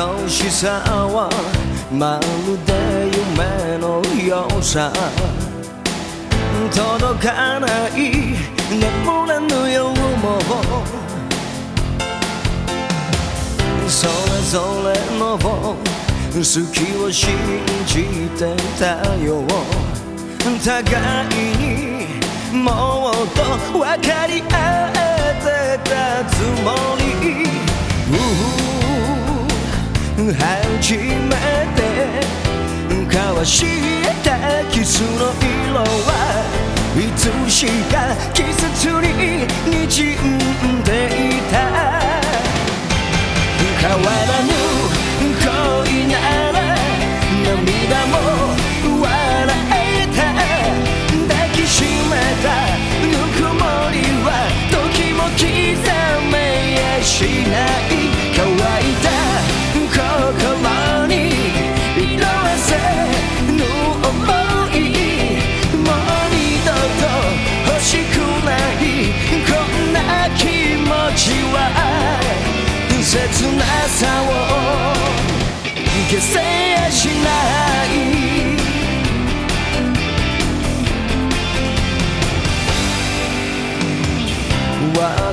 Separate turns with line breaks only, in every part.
愛しさはまるで夢のようさ届かない眠れぬ夜もそれぞれの好きを信じてたよ。互いにもっと分かり合えてた。初めて交わしたキスの色はいつしか季節に滲んでいた。変わらぬ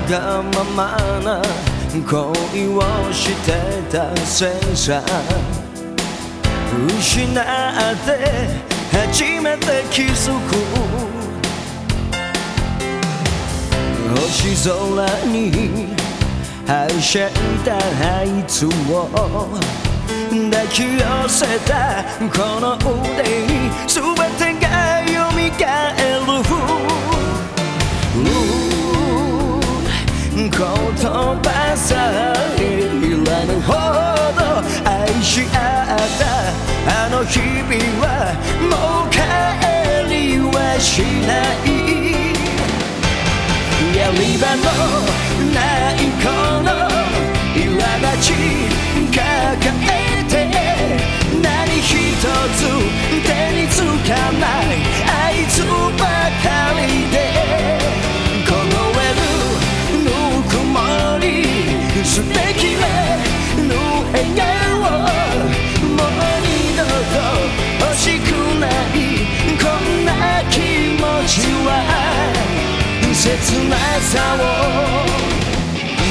がままな恋をしてたせいさ失って初めて気づく星空にはしゃいだあいつを抱き寄せたこの腕に全てが蘇る言葉さえいらぬほど愛し合ったあの日々はもう帰りはしない。やり場のないこの苛立ち抱え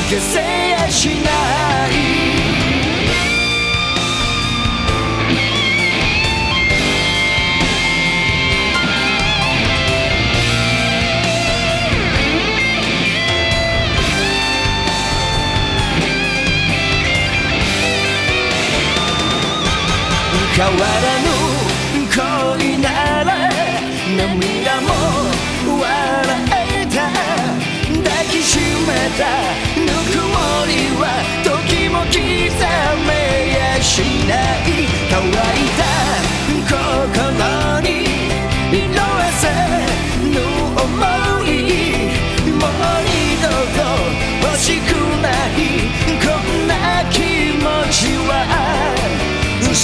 消せやしない。変わらぬ恋なら涙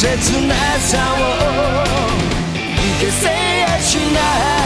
切なさを消せやしない。